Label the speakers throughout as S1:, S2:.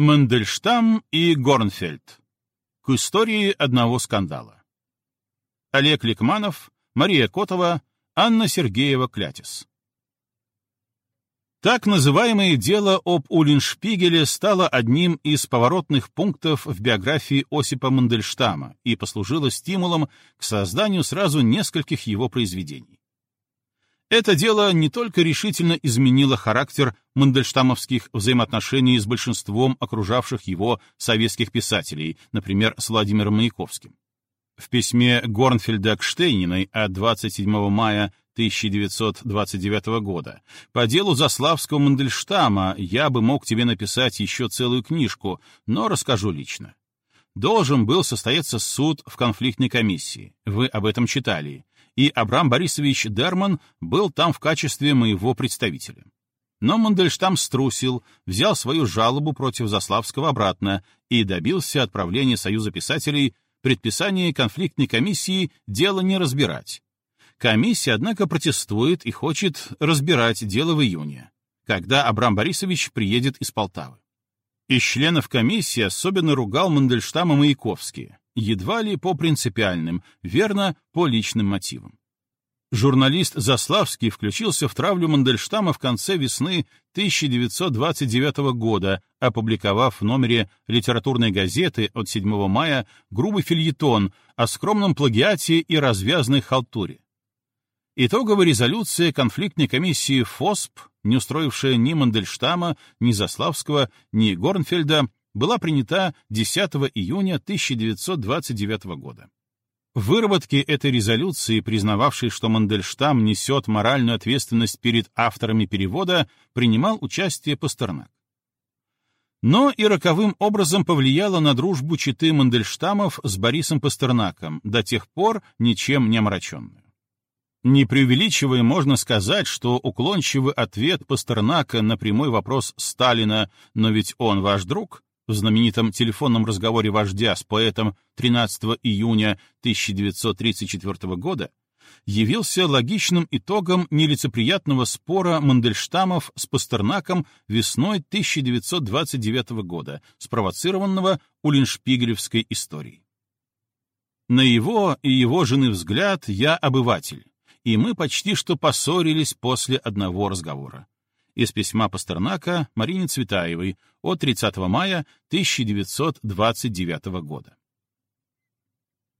S1: Мандельштам и Горнфельд. К истории одного скандала. Олег Ликманов, Мария Котова, Анна Сергеева-Клятис. Так называемое дело об Улиншпигеле стало одним из поворотных пунктов в биографии Осипа Мандельштама и послужило стимулом к созданию сразу нескольких его произведений. Это дело не только решительно изменило характер мандельштамовских взаимоотношений с большинством окружавших его советских писателей, например, с Владимиром Маяковским. В письме Горнфельда к Штейниной от 27 мая 1929 года по делу Заславского Мандельштама я бы мог тебе написать еще целую книжку, но расскажу лично. Должен был состояться суд в конфликтной комиссии. Вы об этом читали и Абрам Борисович Дерман был там в качестве моего представителя. Но Мандельштам струсил, взял свою жалобу против Заславского обратно и добился отправления Союза писателей предписания конфликтной комиссии дело не разбирать. Комиссия, однако, протестует и хочет разбирать дело в июне, когда Абрам Борисович приедет из Полтавы. Из членов комиссии особенно ругал Мандельштама Маяковский, едва ли по принципиальным, верно, по личным мотивам. Журналист Заславский включился в травлю Мандельштама в конце весны 1929 года, опубликовав в номере литературной газеты от 7 мая грубый фильетон о скромном плагиате и развязной халтуре. Итоговая резолюция конфликтной комиссии ФОСП, не устроившая ни Мандельштама, ни Заславского, ни Горнфельда, была принята 10 июня 1929 года. В выработке этой резолюции, признававшей, что Мандельштам несет моральную ответственность перед авторами перевода, принимал участие Пастернак. Но и роковым образом повлияло на дружбу читы Мандельштамов с Борисом Пастернаком, до тех пор ничем не омраченную. Не преувеличивая, можно сказать, что уклончивый ответ Пастернака на прямой вопрос Сталина «но ведь он ваш друг» в знаменитом телефонном разговоре вождя с поэтом 13 июня 1934 года явился логичным итогом нелицеприятного спора Мандельштамов с Пастернаком весной 1929 года, спровоцированного Улиншпигелевской историей. На его и его жены взгляд я обыватель, и мы почти что поссорились после одного разговора из письма Пастернака Марине Цветаевой от 30 мая 1929 года.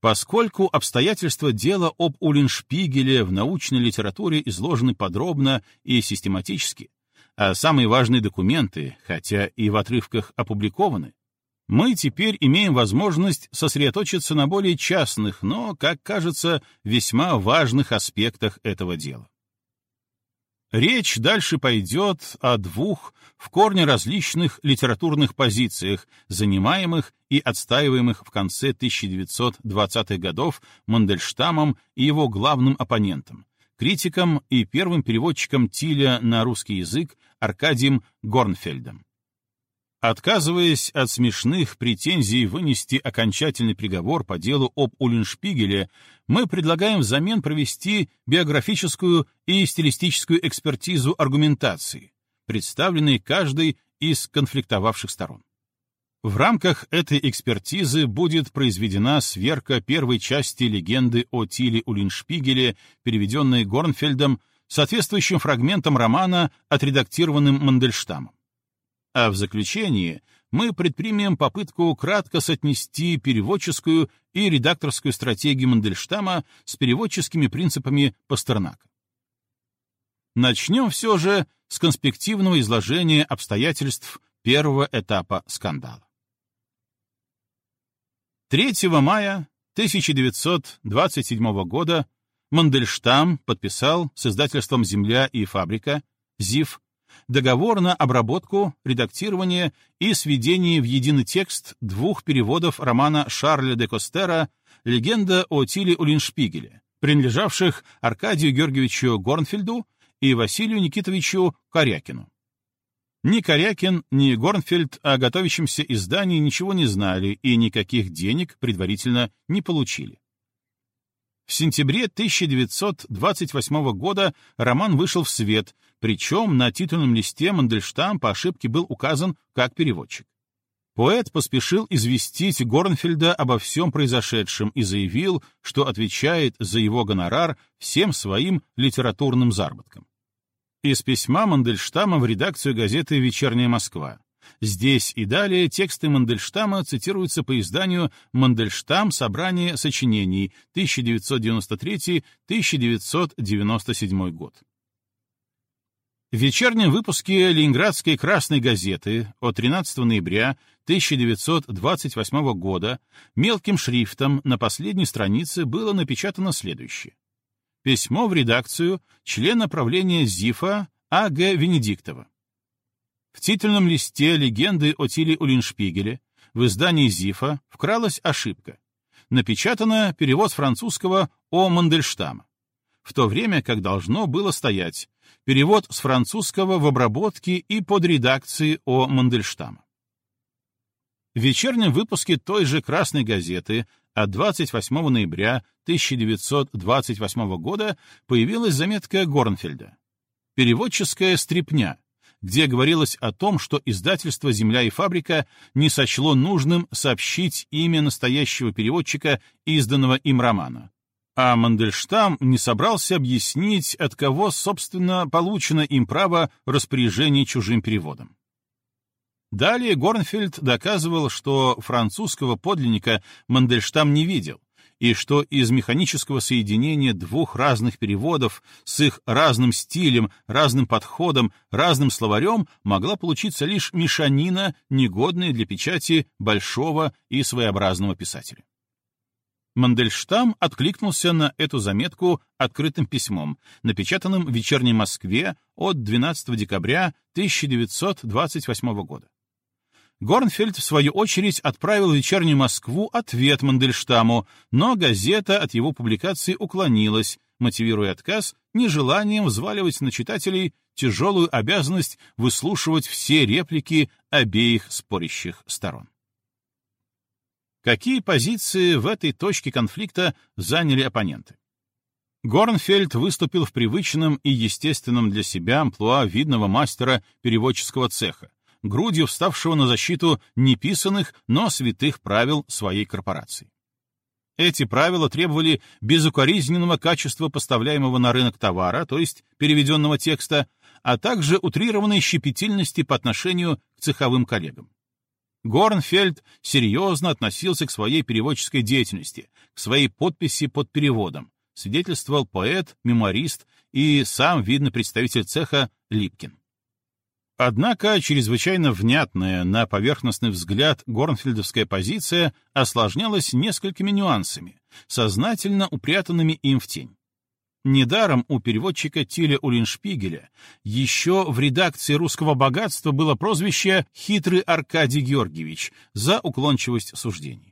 S1: Поскольку обстоятельства дела об Улиншпигеле в научной литературе изложены подробно и систематически, а самые важные документы, хотя и в отрывках опубликованы, мы теперь имеем возможность сосредоточиться на более частных, но, как кажется, весьма важных аспектах этого дела. Речь дальше пойдет о двух в корне различных литературных позициях, занимаемых и отстаиваемых в конце 1920-х годов Мандельштамом и его главным оппонентом, критиком и первым переводчиком Тиля на русский язык Аркадием Горнфельдом. Отказываясь от смешных претензий вынести окончательный приговор по делу об Уллиншпигеле, мы предлагаем взамен провести биографическую и стилистическую экспертизу аргументации, представленной каждой из конфликтовавших сторон. В рамках этой экспертизы будет произведена сверка первой части легенды о Тиле Уллиншпигеле, переведенной Горнфельдом, соответствующим фрагментом романа, отредактированным Мандельштамом. А в заключение мы предпримем попытку кратко соотнести переводческую и редакторскую стратегию Мандельштама с переводческими принципами Пастернака. Начнем все же с конспективного изложения обстоятельств первого этапа скандала. 3 мая 1927 года Мандельштам подписал с издательством «Земля и фабрика» ЗИФ договор на обработку, редактирование и сведение в единый текст двух переводов романа Шарля де Костера «Легенда о Тиле Улиншпигеле», принадлежавших Аркадию Георгиевичу Горнфельду и Василию Никитовичу Корякину. Ни Корякин, ни Горнфельд о готовящемся издании ничего не знали и никаких денег предварительно не получили. В сентябре 1928 года роман вышел в свет, причем на титульном листе Мандельштам по ошибке был указан как переводчик. Поэт поспешил известить Горнфельда обо всем произошедшем и заявил, что отвечает за его гонорар всем своим литературным заработком. Из письма Мандельштама в редакцию газеты «Вечерняя Москва». Здесь и далее тексты Мандельштама цитируются по изданию «Мандельштам. Собрание сочинений. 1993-1997 год». В вечернем выпуске Ленинградской «Красной газеты» от 13 ноября 1928 года мелким шрифтом на последней странице было напечатано следующее. Письмо в редакцию члена правления ЗИФа А.Г. Венедиктова. В титульном листе легенды о Тиле Улиншпигеле в издании ЗИФа вкралась ошибка. Напечатано перевод французского «О Мандельштама», в то время как должно было стоять перевод с французского в обработке и под редакцией «О Мандельштама». В вечернем выпуске той же «Красной газеты» от 28 ноября 1928 года появилась заметка Горнфельда. Переводческая стрипня, где говорилось о том, что издательство «Земля и фабрика» не сочло нужным сообщить имя настоящего переводчика изданного им романа. А Мандельштам не собрался объяснить, от кого, собственно, получено им право распоряжения чужим переводом. Далее Горнфельд доказывал, что французского подлинника Мандельштам не видел, и что из механического соединения двух разных переводов с их разным стилем, разным подходом, разным словарем могла получиться лишь мешанина, негодная для печати большого и своеобразного писателя. Мандельштам откликнулся на эту заметку открытым письмом, напечатанным в «Вечерней Москве» от 12 декабря 1928 года. Горнфельд, в свою очередь, отправил в «Вечернюю Москву» ответ Мандельштаму, но газета от его публикации уклонилась, мотивируя отказ нежеланием взваливать на читателей тяжелую обязанность выслушивать все реплики обеих спорящих сторон. Какие позиции в этой точке конфликта заняли оппоненты? Горнфельд выступил в привычном и естественном для себя амплуа видного мастера переводческого цеха, грудью вставшего на защиту неписанных, но святых правил своей корпорации. Эти правила требовали безукоризненного качества поставляемого на рынок товара, то есть переведенного текста, а также утрированной щепетильности по отношению к цеховым коллегам. Горнфельд серьезно относился к своей переводческой деятельности, к своей подписи под переводом, свидетельствовал поэт, мемуарист и сам видный представитель цеха Липкин. Однако чрезвычайно внятная на поверхностный взгляд горнфельдовская позиция осложнялась несколькими нюансами, сознательно упрятанными им в тень. Недаром у переводчика Тиля Улиншпигеля еще в редакции «Русского богатства» было прозвище «Хитрый Аркадий Георгиевич» за уклончивость суждений.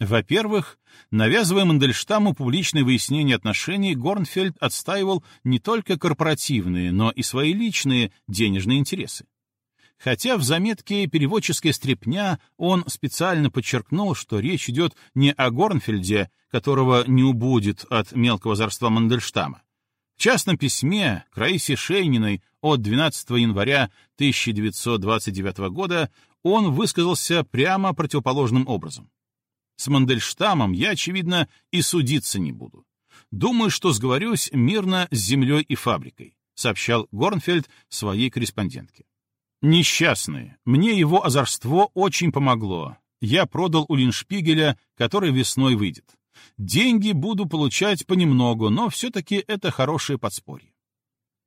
S1: Во-первых, навязывая Мандельштаму публичное выяснение отношений, Горнфельд отстаивал не только корпоративные, но и свои личные денежные интересы. Хотя в заметке «Переводческая стрепня» он специально подчеркнул, что речь идет не о Горнфельде, которого не убудет от мелкого зарства Мандельштама. В частном письме к Раисе Шейниной от 12 января 1929 года он высказался прямо противоположным образом. С Мандельштамом я, очевидно, и судиться не буду. Думаю, что сговорюсь мирно с землей и фабрикой, сообщал Горнфельд своей корреспондентке. Несчастные, мне его озорство очень помогло. Я продал у Линшпигеля, который весной выйдет. Деньги буду получать понемногу, но все-таки это хорошее подспорье.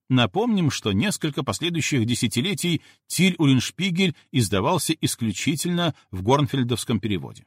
S1: Напомним, что несколько последующих десятилетий Тиль Улиншпигель издавался исключительно в горнфельдовском переводе.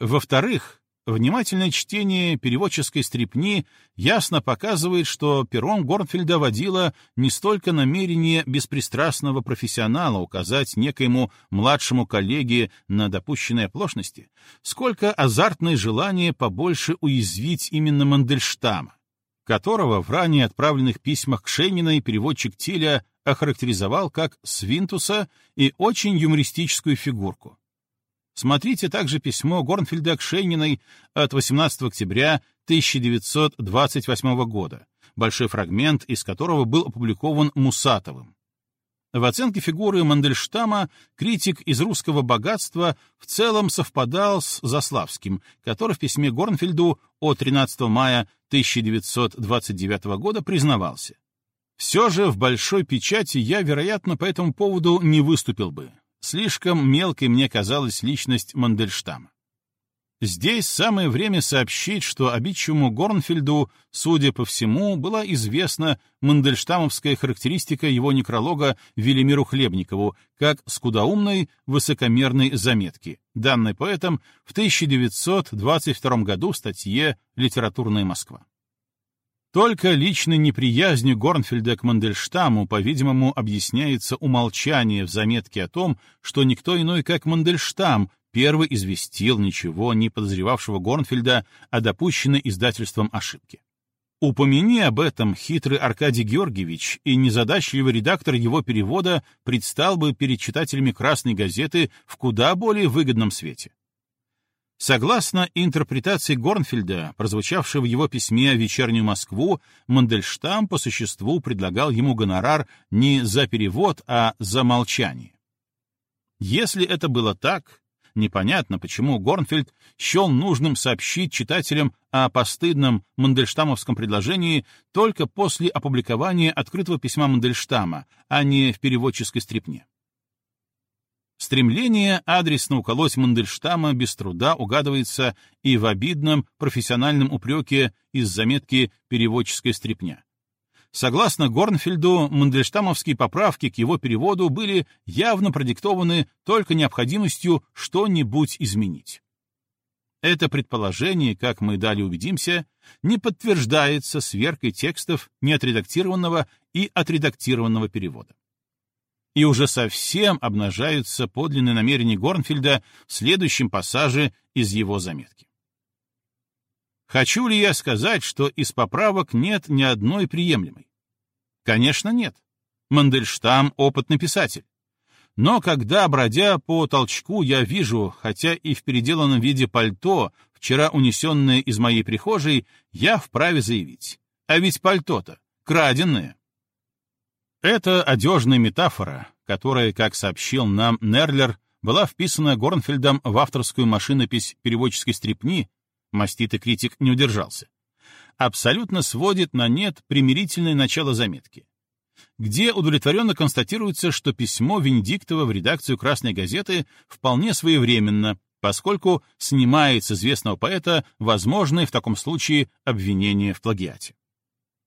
S1: Во-вторых, внимательное чтение переводческой стрипни ясно показывает, что пером Горнфельда водила не столько намерение беспристрастного профессионала указать некоему младшему коллеге на допущенные оплошности, сколько азартное желание побольше уязвить именно Мандельштама, которого в ранее отправленных письмах к Шениной переводчик Тиля охарактеризовал как свинтуса и очень юмористическую фигурку, Смотрите также письмо Горнфельда к Шейниной от 18 октября 1928 года, большой фрагмент из которого был опубликован Мусатовым. В оценке фигуры Мандельштама критик из русского богатства в целом совпадал с Заславским, который в письме Горнфельду от 13 мая 1929 года признавался. Все же в большой печати я, вероятно, по этому поводу не выступил бы. Слишком мелкой мне казалась личность Мандельштама. Здесь самое время сообщить, что обидчивому Горнфельду, судя по всему, была известна мандельштамовская характеристика его некролога Велимиру Хлебникову как скудоумной, высокомерной заметки, данной поэтом в 1922 году в статье «Литературная Москва». Только личной неприязнью Горнфельда к Мандельштаму, по-видимому, объясняется умолчание в заметке о том, что никто иной, как Мандельштам, первый известил ничего не подозревавшего Горнфельда о допущенной издательством ошибке. Упомяни об этом хитрый Аркадий Георгиевич, и незадачливый редактор его перевода предстал бы перед читателями «Красной газеты» в куда более выгодном свете. Согласно интерпретации Горнфельда, прозвучавшей в его письме о вечернюю Москву, Мандельштам по существу предлагал ему гонорар не за перевод, а за молчание. Если это было так, непонятно, почему Горнфельд счел нужным сообщить читателям о постыдном мандельштамовском предложении только после опубликования открытого письма Мандельштама, а не в переводческой стрипне. Стремление адресно уколоть Мандельштама без труда угадывается и в обидном профессиональном упреке из заметки «Переводческая стрипня». Согласно Горнфельду, мандельштамовские поправки к его переводу были явно продиктованы только необходимостью что-нибудь изменить. Это предположение, как мы далее убедимся, не подтверждается сверкой текстов неотредактированного и отредактированного перевода и уже совсем обнажаются подлинные намерения Горнфельда в следующем пассаже из его заметки. Хочу ли я сказать, что из поправок нет ни одной приемлемой? Конечно, нет. Мандельштам — опытный писатель. Но когда, бродя по толчку, я вижу, хотя и в переделанном виде пальто, вчера унесенное из моей прихожей, я вправе заявить. А ведь пальто-то краденое. Это одежная метафора, которая, как сообщил нам Нерлер, была вписана Горнфельдом в авторскую машинопись переводческой стрипни, маститый критик не удержался, абсолютно сводит на нет примирительное начало заметки, где удовлетворенно констатируется, что письмо Венедиктова в редакцию «Красной газеты» вполне своевременно, поскольку снимает с известного поэта возможное в таком случае обвинение в плагиате.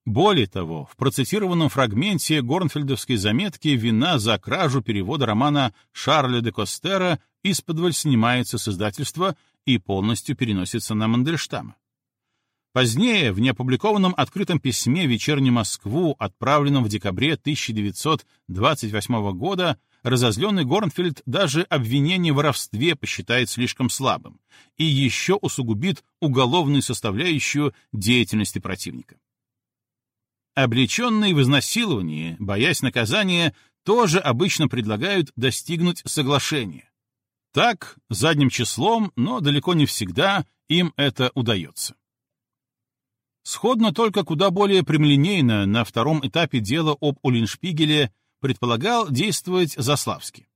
S1: Более того, в процитированном фрагменте Горнфельдовской заметки вина за кражу перевода романа Шарля де Костера из-под снимается с издательства и полностью переносится на Мандельштама. Позднее, в неопубликованном открытом письме «Вечернюю Москву», отправленном в декабре 1928 года, разозленный Горнфельд даже обвинение в воровстве посчитает слишком слабым и еще усугубит уголовную составляющую деятельности противника. Облеченные в изнасиловании, боясь наказания, тоже обычно предлагают достигнуть соглашения. Так, задним числом, но далеко не всегда им это удается. Сходно только куда более прямолинейно на втором этапе дела об Улиншпигеле предполагал действовать Заславский.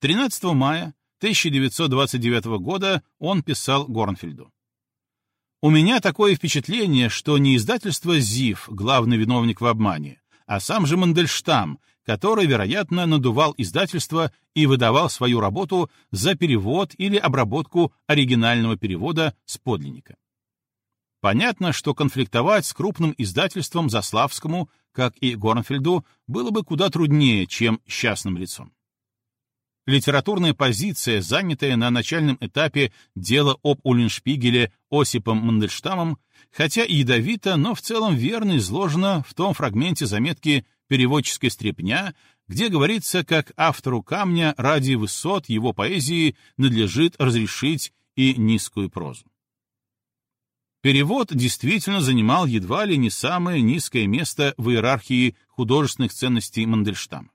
S1: 13 мая 1929 года он писал Горнфельду. У меня такое впечатление, что не издательство «ЗИФ» — главный виновник в обмане, а сам же Мандельштам, который, вероятно, надувал издательство и выдавал свою работу за перевод или обработку оригинального перевода с подлинника. Понятно, что конфликтовать с крупным издательством Заславскому, как и Горнфельду, было бы куда труднее, чем с частным лицом. Литературная позиция, занятая на начальном этапе дела об Уллиншпигеле Осипом Мандельштамом, хотя и ядовито, но в целом верно изложена в том фрагменте заметки «Переводческая стрепня», где говорится, как автору камня ради высот его поэзии надлежит разрешить и низкую прозу. Перевод действительно занимал едва ли не самое низкое место в иерархии художественных ценностей Мандельштама.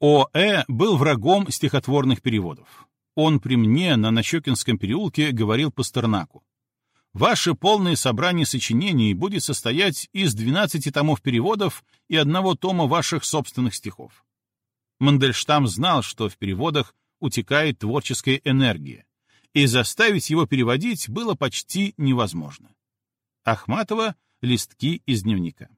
S1: О.Э. был врагом стихотворных переводов. Он при мне на Нащекинском переулке говорил Пастернаку. Ваше полное собрание сочинений будет состоять из 12 томов переводов и одного тома ваших собственных стихов. Мандельштам знал, что в переводах утекает творческая энергия, и заставить его переводить было почти невозможно. Ахматова — листки из дневника.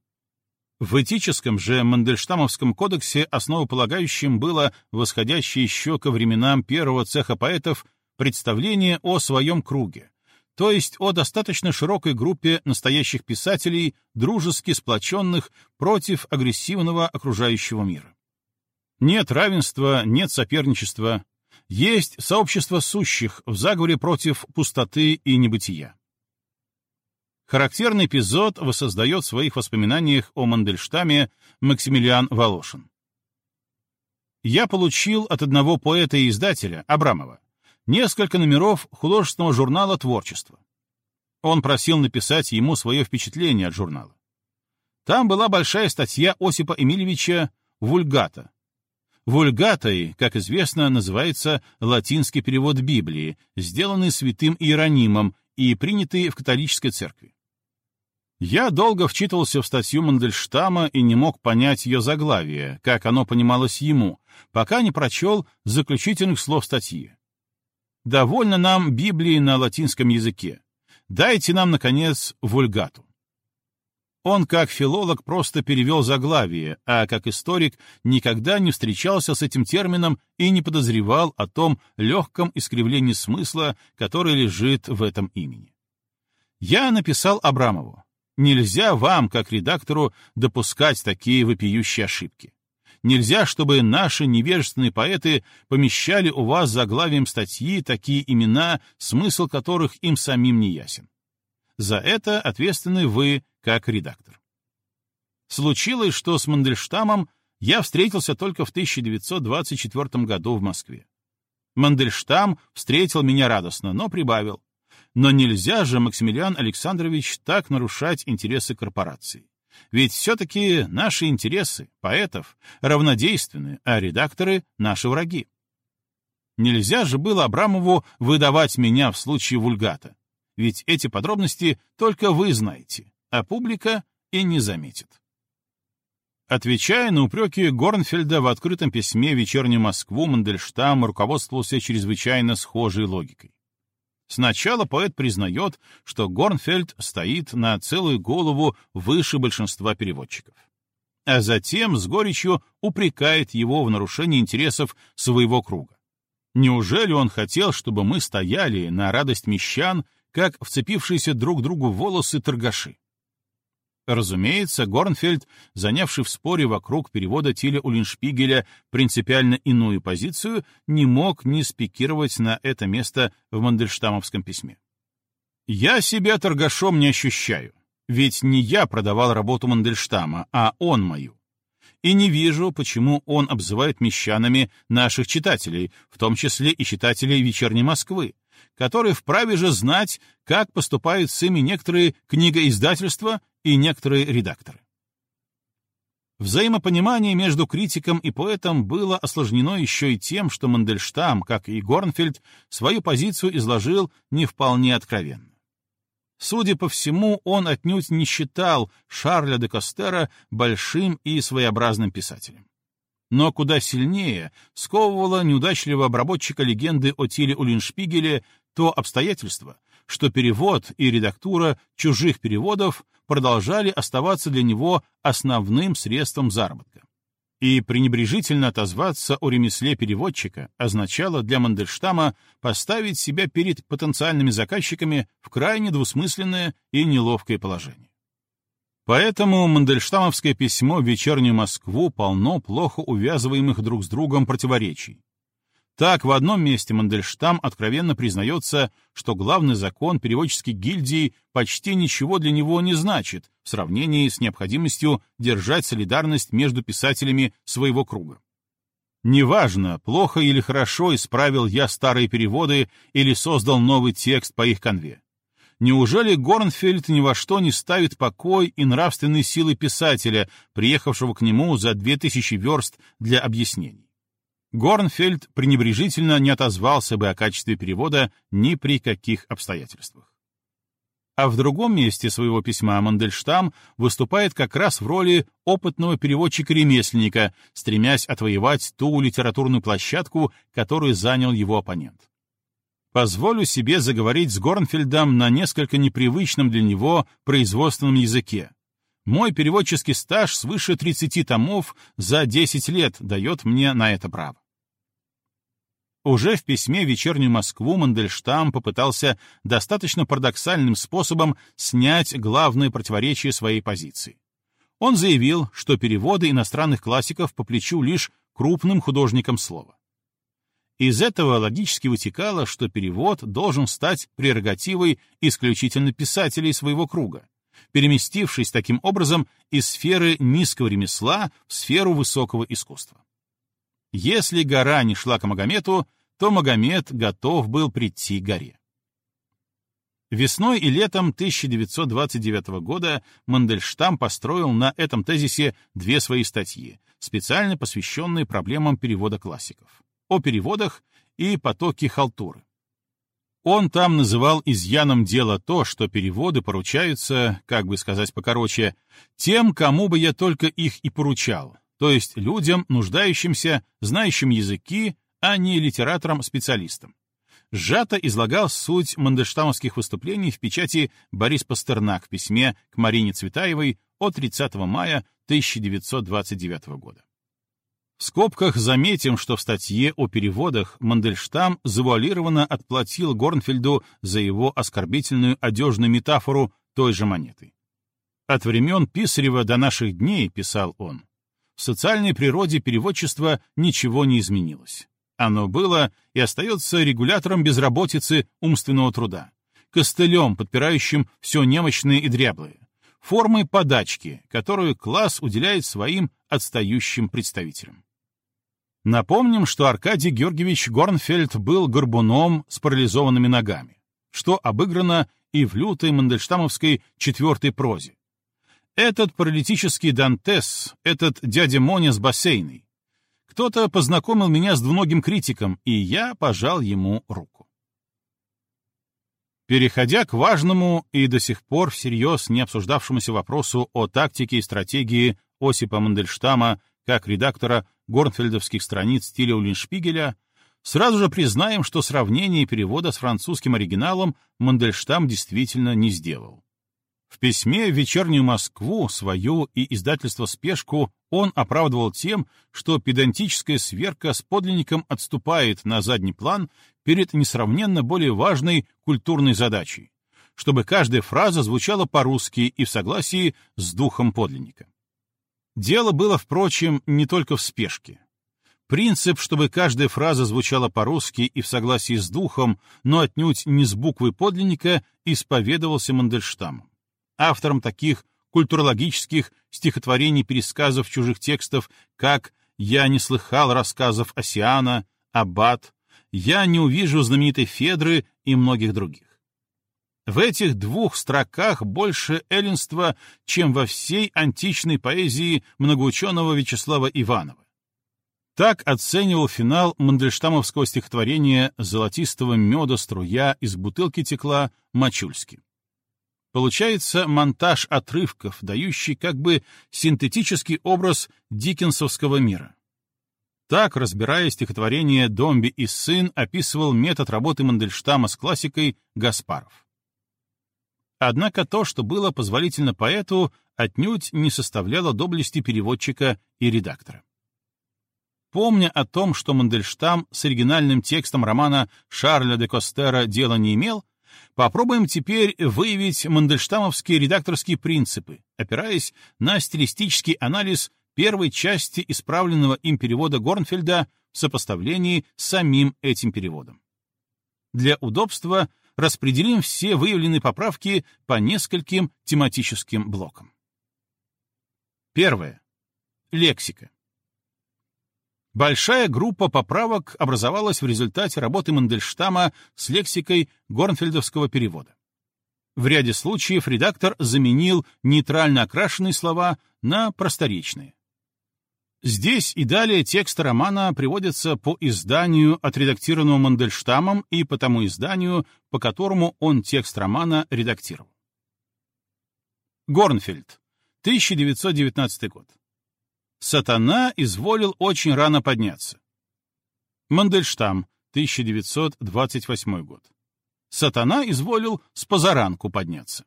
S1: В этическом же Мандельштамовском кодексе основополагающим было восходящее еще ко временам первого цеха поэтов представление о своем круге, то есть о достаточно широкой группе настоящих писателей, дружески сплоченных против агрессивного окружающего мира. Нет равенства, нет соперничества, есть сообщество сущих в заговоре против пустоты и небытия. Характерный эпизод воссоздает в своих воспоминаниях о Мандельштаме Максимилиан Волошин. Я получил от одного поэта и издателя, Абрамова, несколько номеров художественного журнала «Творчество». Он просил написать ему свое впечатление от журнала. Там была большая статья Осипа Эмильевича «Вульгата». Вульгатой, как известно, называется латинский перевод Библии, сделанный святым Иеронимом и принятый в католической церкви. Я долго вчитывался в статью Мандельштама и не мог понять ее заглавие, как оно понималось ему, пока не прочел заключительных слов статьи. Довольно нам Библии на латинском языке. Дайте нам, наконец, вульгату. Он, как филолог, просто перевел заглавие, а как историк никогда не встречался с этим термином и не подозревал о том легком искривлении смысла, который лежит в этом имени. Я написал Абрамову. Нельзя вам, как редактору, допускать такие вопиющие ошибки. Нельзя, чтобы наши невежественные поэты помещали у вас заглавием статьи такие имена, смысл которых им самим не ясен. За это ответственны вы, как редактор. Случилось, что с Мандельштамом я встретился только в 1924 году в Москве. Мандельштам встретил меня радостно, но прибавил. Но нельзя же, Максимилиан Александрович, так нарушать интересы корпорации. Ведь все-таки наши интересы, поэтов, равнодейственны, а редакторы — наши враги. Нельзя же было Абрамову выдавать меня в случае вульгата, ведь эти подробности только вы знаете, а публика и не заметит. Отвечая на упреки Горнфельда в открытом письме «Вечернюю Москву», Мандельштам руководствовался чрезвычайно схожей логикой. Сначала поэт признает, что Горнфельд стоит на целую голову выше большинства переводчиков. А затем с горечью упрекает его в нарушении интересов своего круга. Неужели он хотел, чтобы мы стояли на радость мещан, как вцепившиеся друг другу волосы торгаши? Разумеется, Горнфельд, занявший в споре вокруг перевода Тиля Улиншпигеля принципиально иную позицию, не мог не спикировать на это место в Мандельштамовском письме. «Я себя торгашом не ощущаю, ведь не я продавал работу Мандельштама, а он мою. И не вижу, почему он обзывает мещанами наших читателей, в том числе и читателей «Вечерней Москвы», которые вправе же знать, как поступают с ими некоторые книгоиздательства и некоторые редакторы. Взаимопонимание между критиком и поэтом было осложнено еще и тем, что Мандельштам, как и Горнфельд, свою позицию изложил не вполне откровенно. Судя по всему, он отнюдь не считал Шарля де Костера большим и своеобразным писателем. Но куда сильнее сковывало неудачливого обработчика легенды о Тиле Улиншпигеле то обстоятельство, что перевод и редактура чужих переводов продолжали оставаться для него основным средством заработка. И пренебрежительно отозваться о ремесле переводчика означало для Мандельштама поставить себя перед потенциальными заказчиками в крайне двусмысленное и неловкое положение. Поэтому Мандельштамовское письмо в вечернюю Москву полно плохо увязываемых друг с другом противоречий, так, в одном месте Мандельштам откровенно признается, что главный закон переводческой гильдии почти ничего для него не значит в сравнении с необходимостью держать солидарность между писателями своего круга. Неважно, плохо или хорошо исправил я старые переводы или создал новый текст по их конве. Неужели Горнфельд ни во что не ставит покой и нравственные силы писателя, приехавшего к нему за две тысячи верст для объяснений? Горнфельд пренебрежительно не отозвался бы о качестве перевода ни при каких обстоятельствах. А в другом месте своего письма Мандельштам выступает как раз в роли опытного переводчика-ремесленника, стремясь отвоевать ту литературную площадку, которую занял его оппонент. Позволю себе заговорить с Горнфельдом на несколько непривычном для него производственном языке. Мой переводческий стаж свыше 30 томов за 10 лет дает мне на это право. Уже в письме «Вечернюю Москву» Мандельштам попытался достаточно парадоксальным способом снять главное противоречие своей позиции. Он заявил, что переводы иностранных классиков по плечу лишь крупным художникам слова. Из этого логически вытекало, что перевод должен стать прерогативой исключительно писателей своего круга, переместившись таким образом из сферы низкого ремесла в сферу высокого искусства. Если гора не шла к Магомету, то Магомед готов был прийти к горе. Весной и летом 1929 года Мандельштам построил на этом тезисе две свои статьи, специально посвященные проблемам перевода классиков, о переводах и потоке халтуры. Он там называл изъяном дела то, что переводы поручаются, как бы сказать покороче, тем, кому бы я только их и поручал, то есть людям, нуждающимся, знающим языки, а не литераторам-специалистам. Сжато излагал суть мандельштамовских выступлений в печати Борис Пастернак в письме к Марине Цветаевой от 30 мая 1929 года. В скобках заметим, что в статье о переводах Мандельштам завуалированно отплатил Горнфельду за его оскорбительную одежную метафору той же монеты. От времен Писарева до наших дней, писал он, в социальной природе переводчества ничего не изменилось. Оно было и остается регулятором безработицы умственного труда, костылем, подпирающим все немощные и дряблые, формой подачки, которую класс уделяет своим отстающим представителям. Напомним, что Аркадий Георгиевич Горнфельд был горбуном с парализованными ногами, что обыграно и в лютой мандельштамовской четвертой прозе, этот паралитический Дантес, этот дядя Моня с бассейной. Кто-то познакомил меня с двуногим критиком, и я пожал ему руку. Переходя к важному и до сих пор всерьез не обсуждавшемуся вопросу о тактике и стратегии Осипа Мандельштама как редактора горнфельдовских страниц стиля Улиншпигеля, сразу же признаем, что сравнение перевода с французским оригиналом Мандельштам действительно не сделал. В письме в «Вечернюю Москву» свою и издательство «Спешку» он оправдывал тем, что педантическая сверка с подлинником отступает на задний план перед несравненно более важной культурной задачей, чтобы каждая фраза звучала по-русски и в согласии с духом подлинника. Дело было, впрочем, не только в спешке. Принцип, чтобы каждая фраза звучала по-русски и в согласии с духом, но отнюдь не с буквы подлинника, исповедовался Мандельштамом автором таких культурологических стихотворений-пересказов чужих текстов, как «Я не слыхал рассказов Осиана», «Аббат», «Я не увижу знаменитой Федры» и многих других. В этих двух строках больше эллинства, чем во всей античной поэзии многоученого Вячеслава Иванова. Так оценивал финал мандельштамовского стихотворения «Золотистого меда струя из бутылки текла» Мачульский. Получается монтаж отрывков, дающий как бы синтетический образ диккенсовского мира. Так, разбирая стихотворение «Домби и сын», описывал метод работы Мандельштама с классикой Гаспаров. Однако то, что было позволительно поэту, отнюдь не составляло доблести переводчика и редактора. Помня о том, что Мандельштам с оригинальным текстом романа Шарля де Костера дела не имел, Попробуем теперь выявить мандельштамовские редакторские принципы, опираясь на стилистический анализ первой части исправленного им перевода Горнфельда в сопоставлении с самим этим переводом. Для удобства распределим все выявленные поправки по нескольким тематическим блокам. Первое. Лексика. Большая группа поправок образовалась в результате работы Мандельштама с лексикой горнфельдовского перевода. В ряде случаев редактор заменил нейтрально окрашенные слова на просторечные. Здесь и далее тексты романа приводятся по изданию, отредактированному Мандельштамом, и по тому изданию, по которому он текст романа редактировал. Горнфельд, 1919 год. Сатана изволил очень рано подняться. Мандельштам, 1928 год. Сатана изволил с позаранку подняться.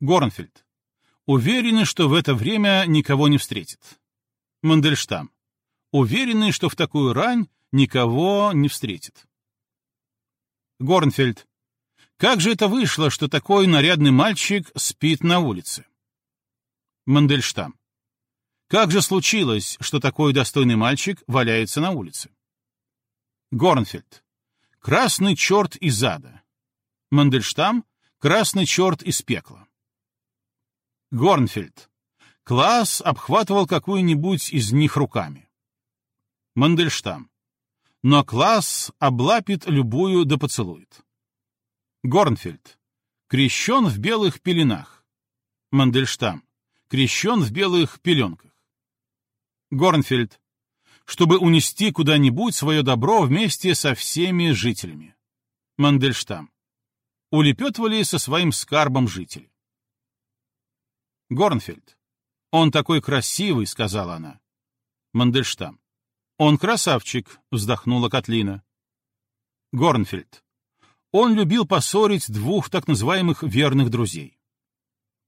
S1: Горнфельд. Уверены, что в это время никого не встретит. Мандельштам. Уверены, что в такую рань никого не встретит. Горнфельд. Как же это вышло, что такой нарядный мальчик спит на улице? Мандельштам. Как же случилось, что такой достойный мальчик валяется на улице? Горнфельд. Красный черт из ада. Мандельштам. Красный черт из пекла. Горнфельд. Класс обхватывал какую-нибудь из них руками. Мандельштам. Но класс облапит любую да поцелует. Горнфельд. Крещен в белых пеленах. Мандельштам. Крещен в белых пеленках. Горнфельд, чтобы унести куда-нибудь свое добро вместе со всеми жителями. Мандельштам. Улепетывали со своим скарбом жители. Горнфельд. Он такой красивый, сказала она. Мандельштам. Он красавчик, вздохнула Котлина. Горнфельд. Он любил поссорить двух так называемых верных друзей.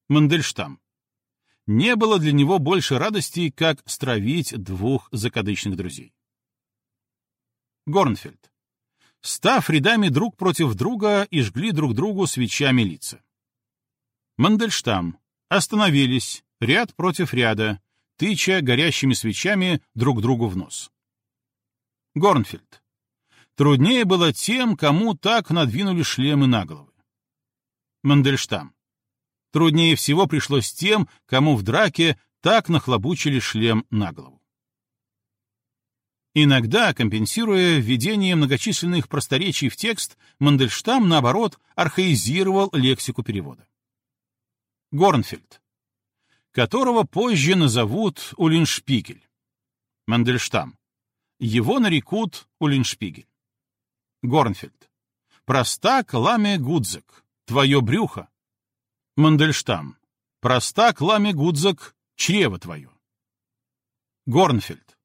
S1: Мандельштам не было для него больше радости, как стравить двух закадычных друзей. Горнфельд. Став рядами друг против друга и жгли друг другу свечами лица. Мандельштам. Остановились, ряд против ряда, тыча горящими свечами друг другу в нос. Горнфельд. Труднее было тем, кому так надвинули шлемы на головы. Мандельштам. Труднее всего пришлось тем, кому в драке так нахлобучили шлем на голову. Иногда, компенсируя введение многочисленных просторечий в текст, Мандельштам, наоборот, архаизировал лексику перевода. Горнфельд, которого позже назовут Улиншпигель. Мандельштам. Его нарекут Улиншпигель. Горнфельд. Простак ламе гудзек. Твое брюхо. Мандельштам. Простак, ламе гудзак, чрево твое. Горнфельд.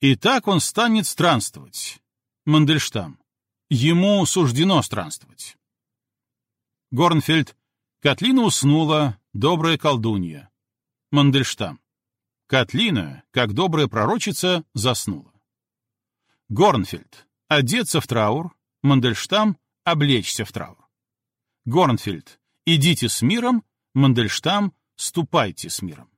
S1: И так он станет странствовать. Мандельштам. Ему суждено странствовать. Горнфельд. Катлина уснула, добрая колдунья. Мандельштам. Катлина, как добрая пророчица, заснула. Горнфельд. Одеться в траур. Мандельштам. Облечься в траур. Горнфельд. Идите с миром, Мандельштам, ступайте с миром.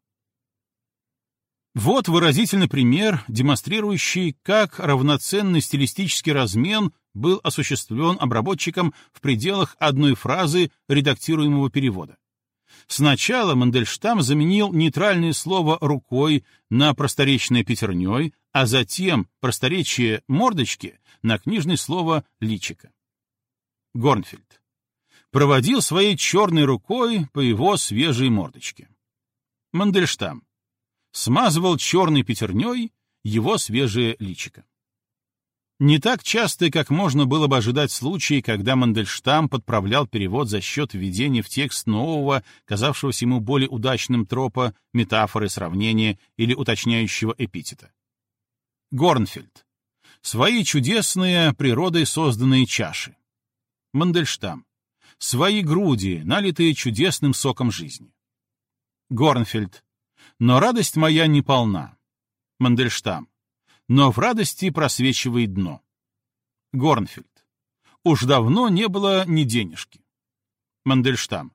S1: Вот выразительный пример, демонстрирующий, как равноценный стилистический размен был осуществлен обработчиком в пределах одной фразы редактируемого перевода. Сначала Мандельштам заменил нейтральное слово «рукой» на просторечное «пятерней», а затем просторечие «мордочки» на книжное слово «личика». Горнфельд проводил своей черной рукой по его свежей мордочке. Мандельштам смазывал черной пятерней его свежее личико. Не так часто, как можно было бы ожидать случаи, когда Мандельштам подправлял перевод за счет введения в текст нового, казавшегося ему более удачным тропа, метафоры, сравнения или уточняющего эпитета. Горнфельд. Свои чудесные природой созданные чаши. Мандельштам свои груди, налитые чудесным соком жизни. Горнфельд. Но радость моя не полна. Мандельштам. Но в радости просвечивает дно. Горнфельд. Уж давно не было ни денежки. Мандельштам.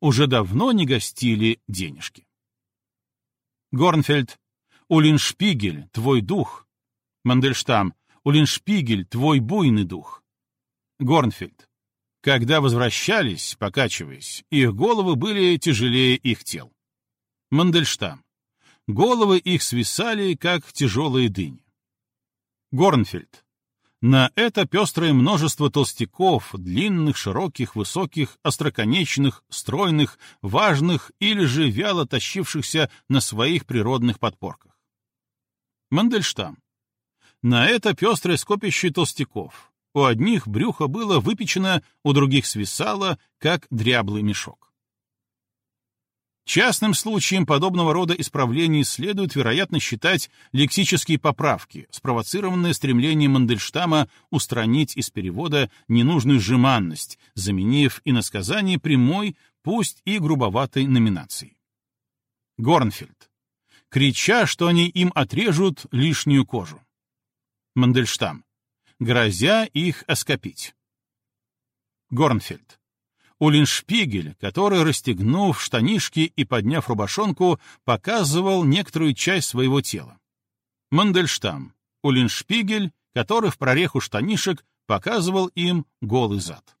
S1: Уже давно не гостили денежки. Горнфельд. Улиншпигель, твой дух. Мандельштам. Улиншпигель, твой буйный дух. Горнфельд. Когда возвращались, покачиваясь, их головы были тяжелее их тел. Мандельштам. Головы их свисали, как тяжелые дыни. Горнфельд. На это пестрое множество толстяков, длинных, широких, высоких, остроконечных, стройных, важных или же вяло тащившихся на своих природных подпорках. Мандельштам. На это пестрое скопище толстяков, у одних брюхо было выпечено, у других свисало, как дряблый мешок. Частным случаем подобного рода исправлений следует, вероятно, считать лексические поправки, спровоцированные стремлением Мандельштама устранить из перевода ненужную жеманность, заменив иносказание прямой, пусть и грубоватой номинацией. Горнфельд. Крича, что они им отрежут лишнюю кожу. Мандельштам. Грозя их оскопить. Горнфельд. Улиншпигель, который, расстегнув штанишки и подняв рубашонку, показывал некоторую часть своего тела. Мандельштам. Улиншпигель, который в прореху штанишек показывал им голый зад.